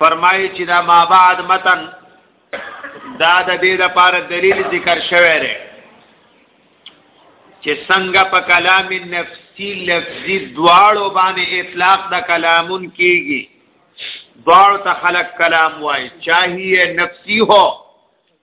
فرمایي چې دا ما بعد متن دا د دې لپاره دلیل ذکر شوی دی چې څنګه په کلام نفسي لفظي دواړو باندې اطلاق د کلامون کیږي دواړو ته خلق کلام وایي چاهیه نفسي هو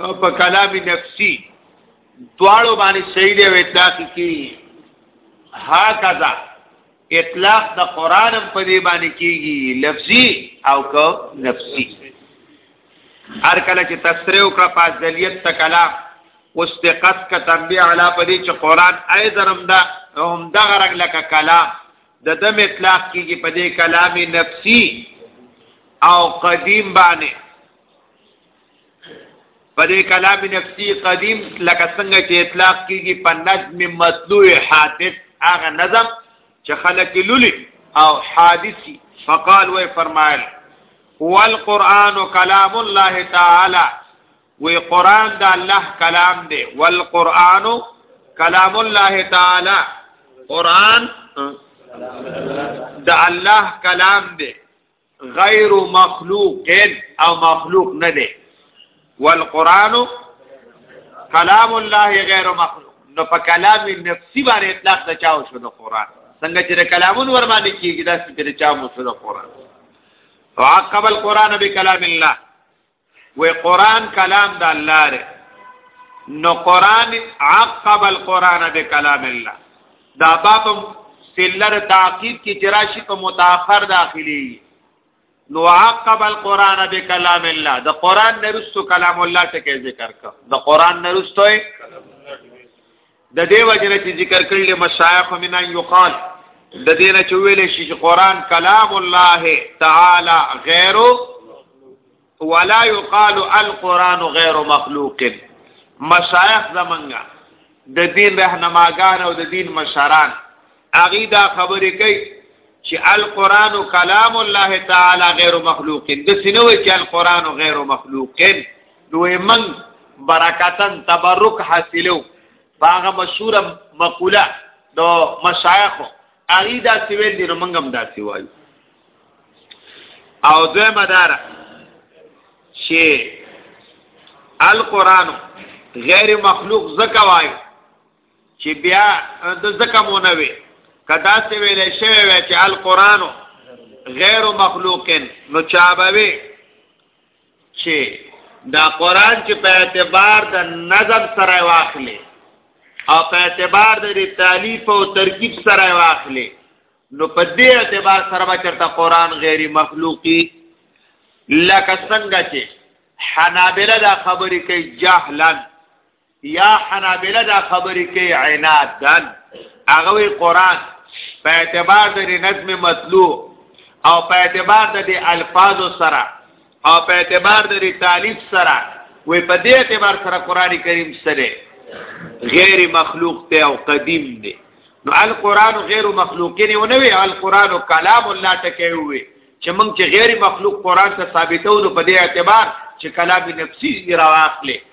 او په کلام نفسي دواړو باندې صحیح دی او اطلاق کی هاکذا اطلاق د قران په دی باندې کیږي لفظي او کو نفسي هر کله چې تفسیر او کړه پاس دلیت ته کلام واستقت ک تنبیه علا په دې چې قران اې درم دا هم دا غرق لکه کلام د دم اطلاق کیږي په دې کلام نفسي او قدیم باندې په دې کلام نفسي قدیم لکه څنګه چې اطلاق کیږي په نظم مطلوع حادث هغه نظم چې خلک لولي او حادثي فقال و فرمایل هو القرآن کلام الله تعالی وی قرآن دا الله کلام دی والقرآن کلام الله تعالی قرآن دا الله کلام دی غیر مخلوق او مخلوق نه دی والقران کلام الله غیر مخلوق نو په کلام نفسي باندې اطلاق د چاو شو د قران څنګه چې کلامون ور باندې کیږي دا چې چا مو شو د قران فعقب القران بكلام الله وې قران کلام د الله دی نو قران عقب القران بكلام الله دا باب سلر تعقیب کی جراشی په متأخر داخلي نو عقب القران بكلام الله د قران نرستو کلام الله ته کې ذکر کا د قران نرستو د دې وجنه چې ذکر کړل مشایخ من ان یقال د دې نه چې ویل شي چې قران کلام الله تعالی غیر ولا یقال القران غیر مخلوق مشایخ زمنګا د دین رهنماګان او د دین مشران اغي دا خبرې کوي چې القرآن کلام الله تعالی غیر مخلوق د سینوي چې القرآن غیر مخلوق نو من برکتن تبرک حاصلو باغه مشهور مقوله دو مشایخ اغي دا سویل دي نو منګم دا سی وایو او دوی مدار چې القرآن غیر مخلوق زکه وایو چې بیا د زکه مونږ وي کدا سی ویل شوی وی چې القرآن غیر مخلوق نو چابوي چې دا قرآن چې په اعتبار د نظم سره واخلي او په اعتبار د تالیف او ترکیب سره واخلي نو په دې اعتبار سره به چرته قرآن غیر مخلوقي لکه څنګه چې حنابله دا خبرې کوي جهلا یا حنابلہ دا خبرې کوي عنادن هغه وی قران په اعتبار د نظم مطلوع او په اعتبار د الفاظ سره او په اعتبار د تالیف سره وی په دې اعتبار سره قران کریم سره غیر مخلوق ته او قدیم دی نو القران غیر مخلوق نه ونه وی القران کلام الله تکي وی چې موږ چې غیر مخلوق قران ته ثابتو نو په دې اعتبار چې کلام نفسي راواخلې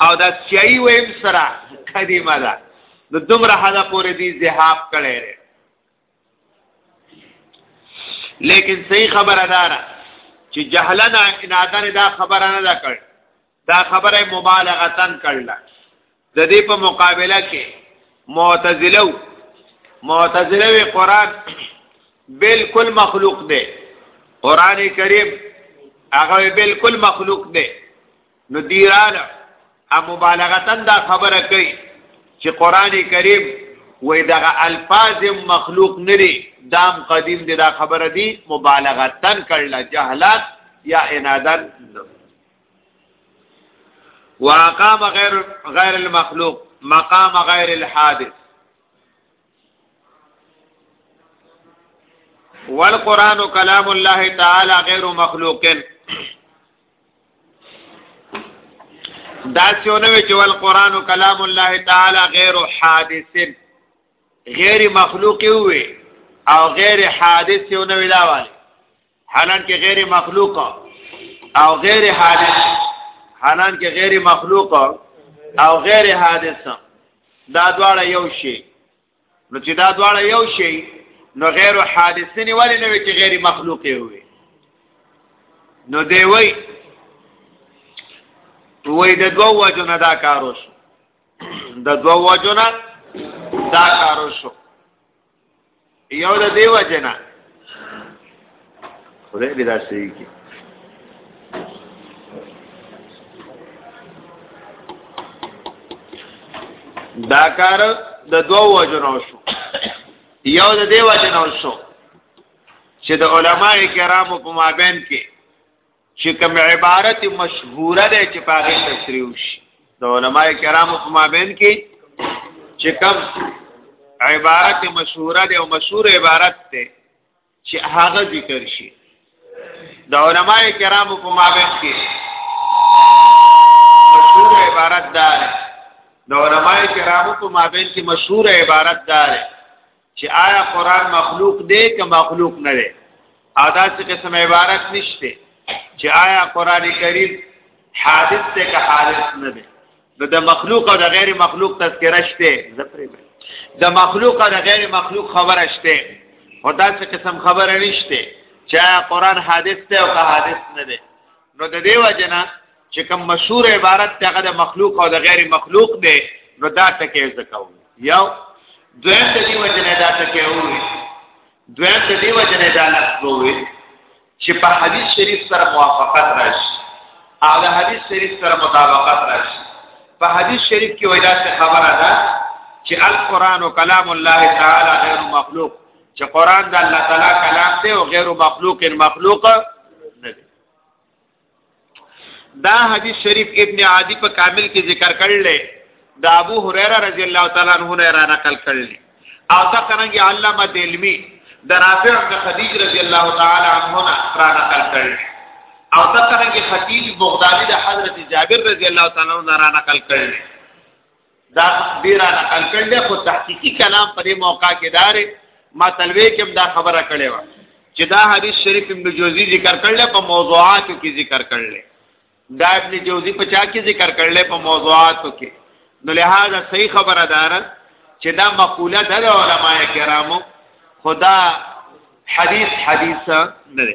او دا سیاي ویم سره قدیمه ده نو دومره حدا پورې دی ذهاب کړي لري لیکن صحیح خبره دارا چې جهلنا انادن دا خبره نه دا کړ دا خبره مبالغه تن کړل د دې په مقابله کې معتزله معتزله قرآن بالکل مخلوق دی قران کریم هغه بالکل مخلوق دی نو دیراله ا مبالغتن دا خبره کوي چې قران کریم وې دغه الفاظ مخلوق نری دام قدیم دی دا خبره دی مبالغتن کړل جهلات یا انادن واقام غیر غیر المخلوق مقام غیر الحادث والقران كلام الله تعالى غير مخلوق دا څونه وی چې ول قران کلام الله تعالی غیر حادث غیر مخلوق وی او غیر حادث څونه وی دا والی حالان کې غیر مخلوق او غیر حادث حالان کې غیر مخلوق او غیر حادث دا دواړه یو شی نو چې دا دواړه یو شي نو غیر حادثه نه ولې نه وي چې غیر مخلوق وي نو دی وای وای د دوه وجنه دا کار وشو د دوه وجنه دا کار وشو یو د دی وجنه خدای دې دا صحیح کړي دا کار د دوو وجنو شو یو د دې وجنو شو چې د علما کرامو په مابین کې چې کوم عبارت مشهوره ده چې په هغه تشریح شي د علما کرامو په مابین کې چې کوم عبارت مشهوره ده او مشهور عبارت ده چې هغه ذکر شي د علما کرامو په مابین کې مشهور عبارت ده د علما کرامو په مابین کې مشهور عبارت ده چې آیا قران مخلوق دی که مخلوق نه دی ادا څه قسم عبارت نشته چې آیا قران کریم حادث ته که حادث نه دی نو د مخلوق او د غیر مخلوق تذکره شته زپری د مخلوق او د غیر مخلوق خبره شته او دا څه قسم خبره نشته چې قران حادث ته او که حادث نه ده نو د دې وجنه چې کوم مشهور عبارت ته هغه د مخلوق او د غیر مخلوق ده نو دا ټکی زکاو یو دویم د دې وجنه دا ټکی وي دویم د دې وجنه دا لفظ وي چې په حدیث شریف سره موافقت راشي او د حدیث شریف سره مطابقت راشي په حدیث شریف کې ویلا څه خبره ده چې القرآن کلام الله تعالی غیر مخلوق چې قرآن د الله تعالی کلام دی او غیر مخلوق مخلوق دا حدیث شریف ابن عادی په کامل کې ذکر کړل دا ابو هريره رضی الله تعالی عنہ نه را نقل کړل او دا څنګه علامه دلمی درافع د خدیج رضی الله تعالی عنہ نه را نقل کړل او دا څنګه خطیب بغدادي د حضرت جابر رضی الله تعالی عنہ نه را نقل کړل دا ډیره نقل کړل دی خو تحقیقي کلام په دې موقع کې دارې ما تلوي کې دا خبره کړې و چې دا حدیث شریف ابن جوزی ذکر کړل په موضوعاتو کې ذکر کړل دا ابن جوزی په چا کې ذکر کړل په موضوعاتو کې نو لہذا صحیح خبره دار چې دا مقوله ده د علما کرامو خدا حدیث حدیث نه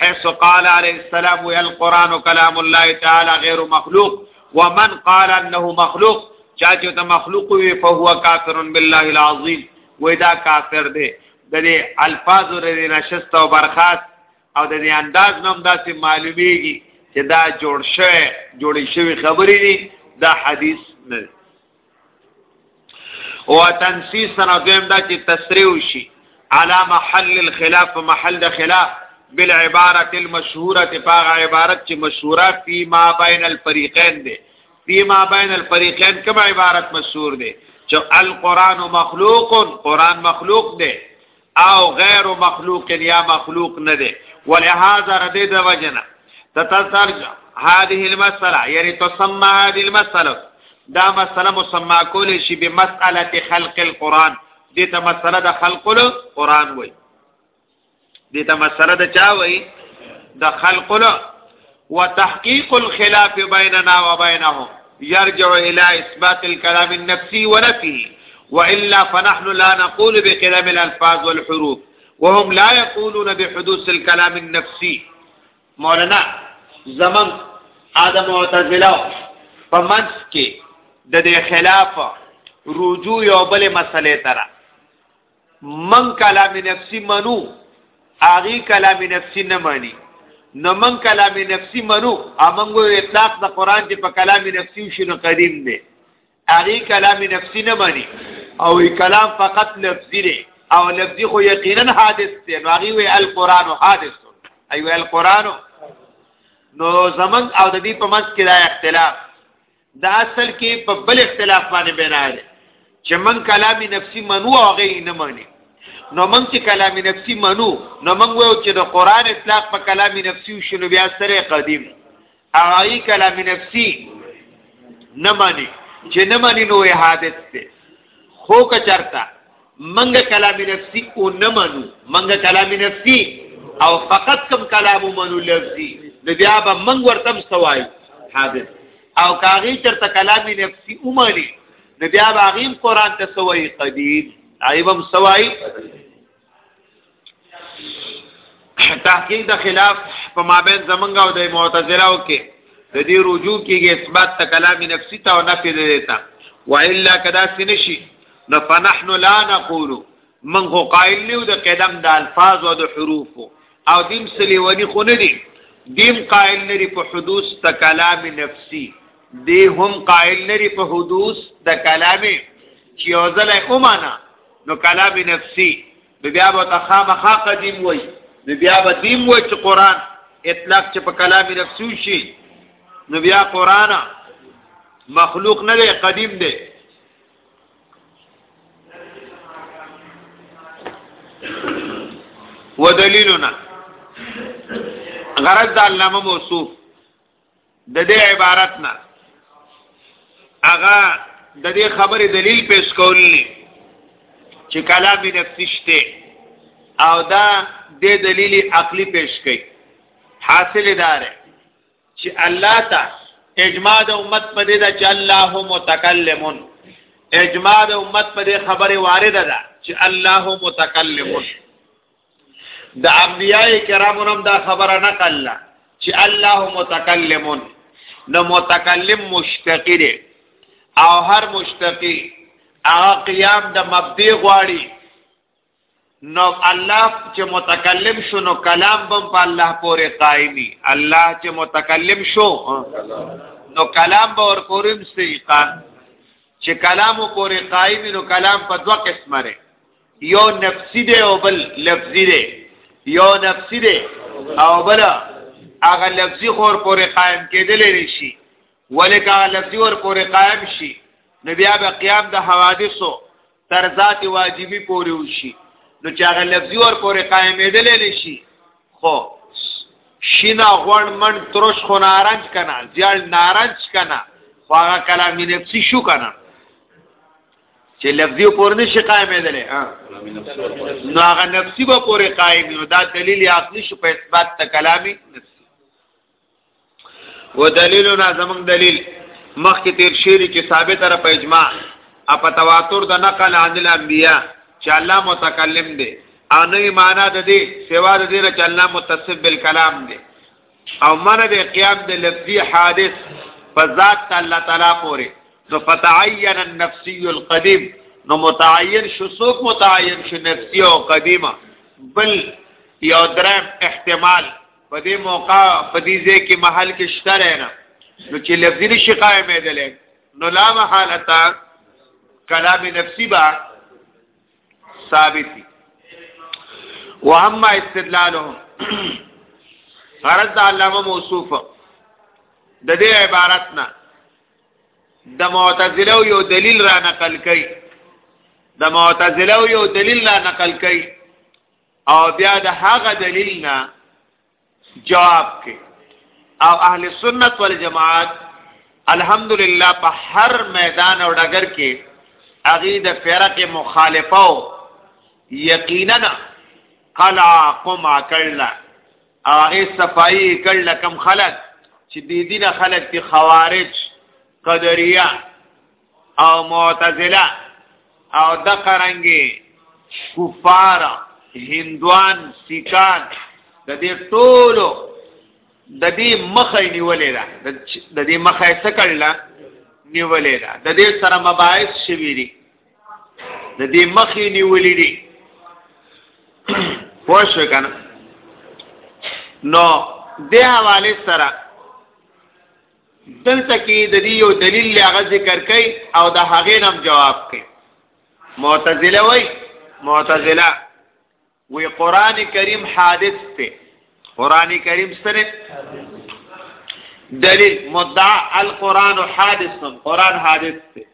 حيث قال عليه السلام والقران كلام الله تعالى غير مخلوق ومن قال انه مخلوق چا چې ته مخلوق وي فهو کافر بالله العظیم وې دا کافر دی د دې الفاظ لري نشست او برخاست او د دې انداز نوم داسې معلومیږي چې دا جوړ شوی جوړې شوی خبرې دي دا حدیث نه او تنسیس سره دویم دا چې تسریع شي علا محل الخلاف محل د خلاف بالعبارت المشهوره پاغ عبارت چې مشهوره فی ما بین الفریقین دی فی ما بین الفریقین کوم عبارت مشهور دی چې القرآن مخلوق قرآن مخلوق دی او غیر مخلوق یا مخلوق نه دی ولهذا ردی د وجنه تتسرج هذه المساله یعنی تسمى هذه المساله دا مسله مسما کول شي به مساله خلق القرآن دې ته مسله د خلق القرآن وای دې ته مسله د چا وای د خلق القرآن وتحقيق الخلاف بيننا وبينهم يرجع الى اثبات الكلام النفسي ونفيه والا فنحن لا نقول بكلام الالفاظ والحروف وهم لا يقولون بحدوث الكلام النفسي مولانا زمن ادم معتزله په منځ کې د دې خلاف رجوع یو بل مسلې ترا من کلام نفسی منو اغي کلام نفسی نه مانی نو من کلام نفسی منو امنګو اطلاق د قران چې په کلام نفسی شنو قدیم دی اغي کلام نفسی نه مانی او کلام فقط لفظی دی او لفظی خو یقینا حادث دی نو اغي وی القران حادث ایو القران نو زمن او د دې په منځ کې دا اختلاف دا اصل کې په بل اختلاف باندې بنا دی چې من کلام نفسي منو او غي نه مانی نو من چې کلام نفسي منو نو من وایو چې د قران اطلاق په کلام نفسي شنو بیا سره قدیم هغه کلام نفسي نه مانی چې نه مانی نو حادث دی خو که چرته منګه کلام نفسي او نه منو منګه کلام نفسي او فقط کم کلام منو لفظي نو بیا به منګ ورتم سوای حاضر او کاغی چرته کلام نفسي اومانی نو بیا به غیم قران ته سوای قدیم ایبم سوای تحقیق د خلاف په مابین زمنګ او د معتزله او کې د دې رجوع کېږي اثبات ته کلام نفسي ته او نفي دیتا والا کدا سنشي نو فنحن لا نقول من هو قائل له د قدم د الفاظ او د حروف او دیم سلی ونی خو نه دي دیم قائل لري په حدوث ته کلام نفسي دی هم قائل لري په حدوث د کلام چې اوزله اومانه نو کلام نفسي نو بیا به تخامه خا قدیم وای نو بیا به دیم وای چې قران اطلاق چې په کلام نفسي شي نو بیا قران مخلوق نه دی قدیم دی ودلیلنا غرض د علامه موصوف د دې عبارت نه هغه د دې خبرې دلیل پیش کولنی چې کلام نفسی شته او دا د دلیل عقلی پیش کړي حاصل دار چې الله ته اجماع د امت په دې دا چې الله متکلمون اجماع د امت په دې خبره وارده ده چې الله متکلمون د انبیاء کرامو نم دا خبره نقل لا چې الله متکلمون نو متکلم مشتقی دی او هر مشتقی هغه قیام د مبدی غواړي نو الله چې متکلم شو نو کلام بم په الله پورې قائمي الله چې متکلم شو نو کلام به ور پورې مستي قائم چې کلام پورې قائمي نو کلام په دوه قسمه لري یو نفسی دی او بل لفظی دی یو نفسی دی او بل هغه لفظی خور پورې قائم کېدل نشي ولکه هغه لفظی ور پورې قائم شي نو بیا به قیام د حوادثو تر ذات واجبی پورې وشي نو چې هغه لفظي ور پورې قائمېدل نشي خو شینا غون من ترش خو نارنج کنا زیال نارنج کنا خو هغه کلام نفسي شو کنا چې لفظي پور نشي قائم دی نو هغه نفسي به پور قائم نو دا دلیل عقلی شو په اثبات ته کلامي نفسي ودلیلنا زمون دلیل مخکې تیر شیری چې ثابت را په اجماع اپ تواتر د نقل عن الانبیاء چې الله متکلم دی او نه معنا د دې سوا د دې چې الله متصف بالکلام دی او منع د قیام د لفظي حادث په ذات الله تعالی پورې نو فتعین النفسی القدیم نو متعین شو څوک متعین شو نفسی او قدیمه بل یو درم احتمال په دې موقع په دې ځای کې محل کې شته نه نو چې لفظي نشي قائم دی نو لا محالتا کلام نفسی با ثابت دي واما استدلالهم غرض علامه موصوف د دې عبارت نه د معتزله یو دلیل را نقل کړي د معتزله یو دلیل را نقل کړي او بیا د هغه دلیل نه جواب کې او اهل سنت والجماعت الحمدلله په هر میدان او ډګر کې اغي د فرق مخالفه او یقینا قلع قم کړل هغه صفائی کړل کم خلک چې دې دینه خلک دي خوارج قدریه او معتزله او د قرنګي کفار هندوان سیکان د دې ټولو د دې مخه نیولې ده د دې مخه یې سکړله نیولې ده د دې سره مباحث شوي دي د دې مخې نیولې دي پوه شو کنه نو د حواله سره دلته کې د دې یو دلیل لغه ذکر کوي او د هغې نم جواب کوي معتزله وای معتزله وی قران کریم حادث ته قران کریم سره دلیل مدعا القران حادث قران حادث ته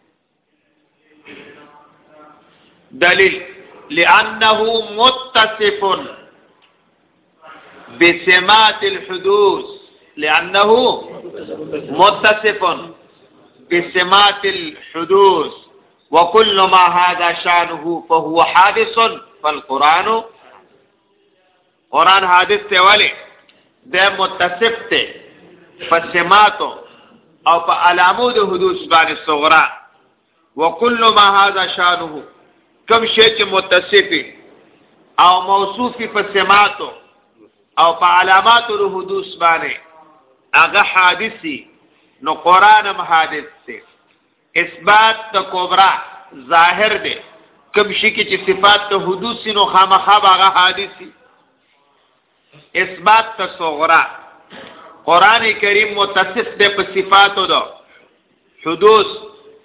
دلیل لأنه متصف بسمات الحدوث لأنه متصف بسمات الحدوث وكل ما هذا شانه فهو حادث فالقرآن قران حادث ته ولی د متصف ته فسماتو او په علامو د حدوث باندې صغرا وکل ما هذا شانه کم شی چې متصفی او موصوفی په سماتو او په علاماتو د حدوث باندې هغه حادثي نو قران هم حادث دی اثبات د کبرا ظاهر دی کوم شي کې چې صفات ته حدوث نو خامخا هغه حادثي اثبات ته صغرا قران کریم متصف دی په صفاتو ده حدوث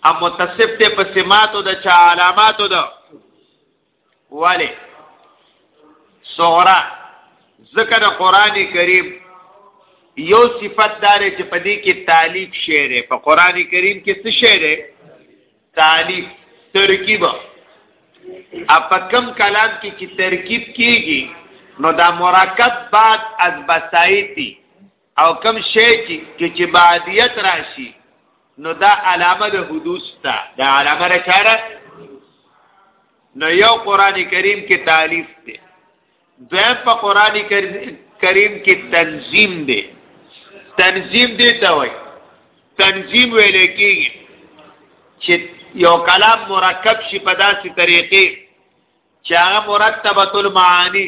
او متصف دی په سماتو ده چا علاماتو ده ولی صغرا ذکر قران کریم یو صفت دار چې په دې کې تعلیق شعر په قران کریم کې څه شعر تعلیق ترکیب اپ کم کلام کې چې ترکیب کیږي نو دا مرکب بعد از بسایتی او کم شی چې چې بعدیت راشي نو دا علامه د حدوث ته دا علامه را چاره نو یو قران کریم کې تالیف دی دویم په قران کریم کې تنظیم دی تنظیم دی ته وای تنظیم ویل کېږي چې یو کلام مرکب شي په داسې طریقې چې هغه مرتبه المعانی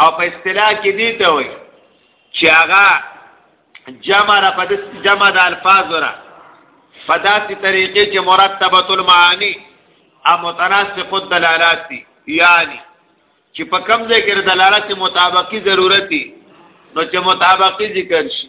او په اصطلاح کې دی ته وایي چې هغه جمع را په جمع د الفاظ را په داسې طریقې چې مرتبه المعانی او متناسق الدلالات دي یعنی چې په کوم ځای کې دلالت مطابقي ضرورت دي نو چې مطابقي ذکر شي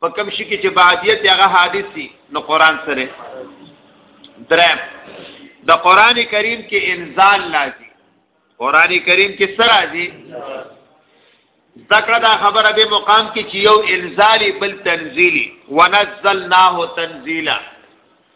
په کوم شي کې چې بعدیت هغه حادثي نو قران سره درم د قران کریم کې انزال لازم قران کریم کې سره راځي ذکر دا خبره به مقام کې چې یو انزالي بل تنزيلي ونزلناه تنزيلا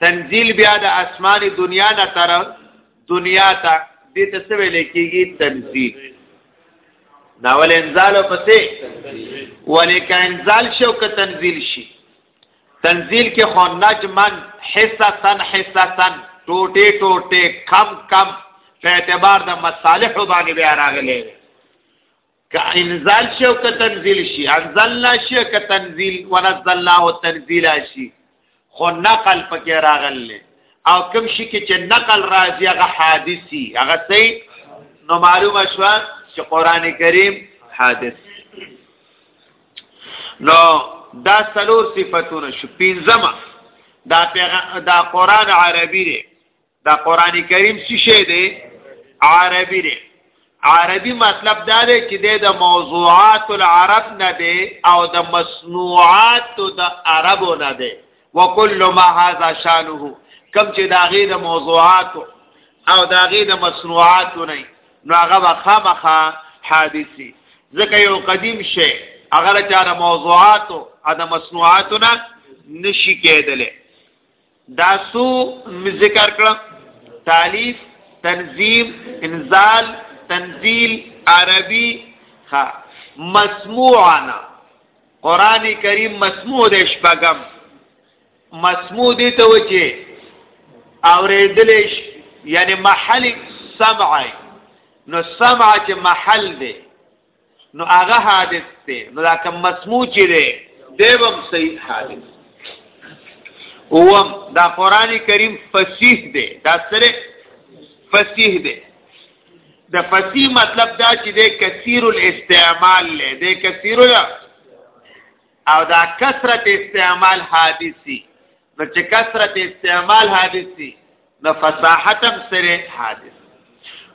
تنزيل بیا د اسمان دنیا نه تر دنیا ته دې ته څه ویل کېږي تنزيل دا ول انزال او پسې ولیک انزال شو که تنزيل شي تنزيل کې خو نجمن حصہ تن حصہ تن ټوټه ټوټه کم کم په اعتبار د مصالح باندې بیا راغلي که انزال شي او که تنزيل شي انزلنا شي که تنزيل ونزلنا او تنزيل شي خو نقل پکې راغلی او کوم شي کې چې نقل راځي هغه حادثي هغه سي نو معلومه شو چې قران کریم حادث نو دا څلور صفاتونه شو پنځمه دا پیغام دا قران عربي دی دا قران کریم څه شی دی عربي دی عربي مطلب دا دی چې د موضوعات العرب نه دی او د مصنوعات د عربو نه دی وکل ما هذا شانه کم چې دا غي د موضوعات او دا غي د مصنوعات نه نو هغه خامخا حادثي ځکه یو قدیم شی هغه چاره موضوعات او د مصنوعاتونه نشي کېدلی دا سو ذکر کړم تالیف تنظیم انزال تنزیل عربی ها مسموعنا قران کریم مسموع د شپغم مسموع دي ته وچی اوریدلش یعنی محل سمع نو سمع چې محل دی نو هغه حادث دی نو دا کوم مسموع چې دی دیوم صحیح حادث اوم دا قران کریم فصیح دی دا سره فصیح دی د فصیح مطلب دا چې دی کثیر الاستعمال له دی کثیر او دا کثرت استعمال حادثی نو چې کثرت استعمال حادث دي نو فصاحت هم سره حادث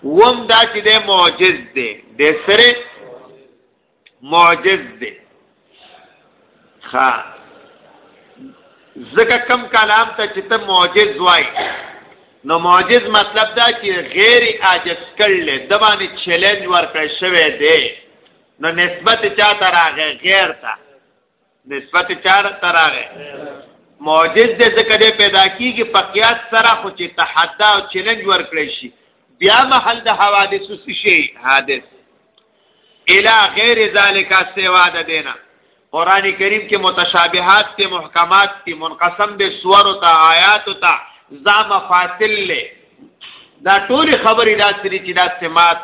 وم دا چې د معجز دی د سره معجز دی ها زکه کم کلام ته چې ته معجز وای نو معجز مطلب دا چې غیر عاجز کړل د باندې چیلنج ورکړ شوی دی نو نسبت چاته راغی غیر ته نسبت چاره تراغه معجز دې ځکه دې پیدا کیږي په قیاس سره خو چې تحدي او چیلنج ورکړي شي بیا محل د حوادث شي حادث الى غیر ذالک سوا د دینه قران کریم کې متشابهات ته محکمات ته منقسم به سور او آیات ته ذا مفاصل له دا ټول خبرې دا سری چې دا سمات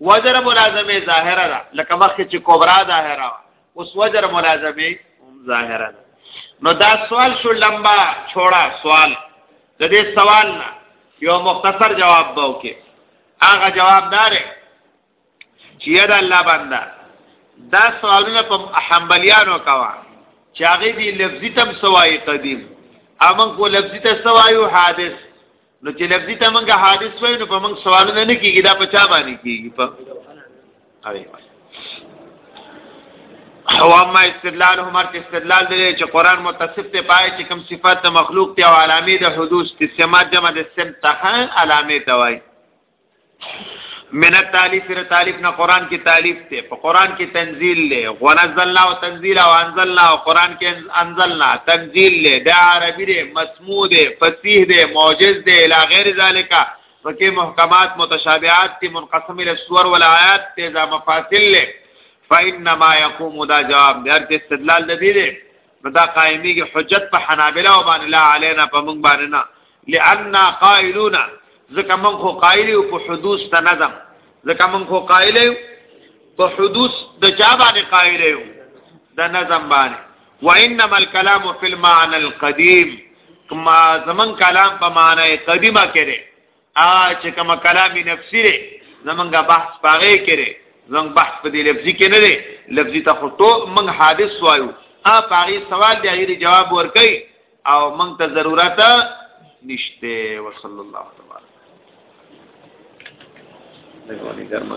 وزر ملازمه ظاهره ده لکه مخکې چې کبرا ظاهره وه اوس وزر ملازمه هم ظاهره ده نو دا سوال شو لمبا چھوڑا سوال د دې سوال نه یو مختصر جواب به وکي هغه جواب دار چې دا الله بندا دا سوالونه په حنبلیانو کوا چې هغه دی لفظي تم سوای قدیم امن کو لفظي ته سوایو حادث نو چې لفظي ته موږ حادث وای نو په موږ سوالونه نه کیږي دا په چا باندې کیږي په اوی او اما استدلال هم ارت استدلال دی چې قران متصف ته پای چې کوم صفات د مخلوق ته او علامه د حدوث استسمات جمع د سم ته علامه ته وای من التالیف سره تالیف نه قران کې تالیف ته په قران کې تنزیل له ونزلنا او تنزیل او انزلنا او قران کې انزلنا تنزیل له دا عربی دی مسموع دی فصیح دی معجز دی الی غیر ذالک پکې محکمات متشابهات تی منقسم له سور ول آیات ته ځا مفاصل له فانما یقوم دا جواب دی هر استدلال دی دی نو دا قائمیږي حجت په حنابلہ او باندې لا علینا په موږ باندې نه لئن قائلون ځکه موږ خو قائل یو په حدوث ته نظم ځکه موږ خو قائل یو په حدوث د چا باندې قائل یو د نظم باندې وانما الكلام في المعنى القديم کما زمن کلام په معنی قدیمه کړي ا چې کوم کلامي نفسي دی زمونږه بحث پاغې کړي زمونږ بحث په دې لفظي کې نه دی لفظي ته خو ټو موږ حادث وایو ا پاغې سوال دی غیر جواب ورکړي او موږ ته ضرورت نشته وصلی الله تعالی دغه ګرمه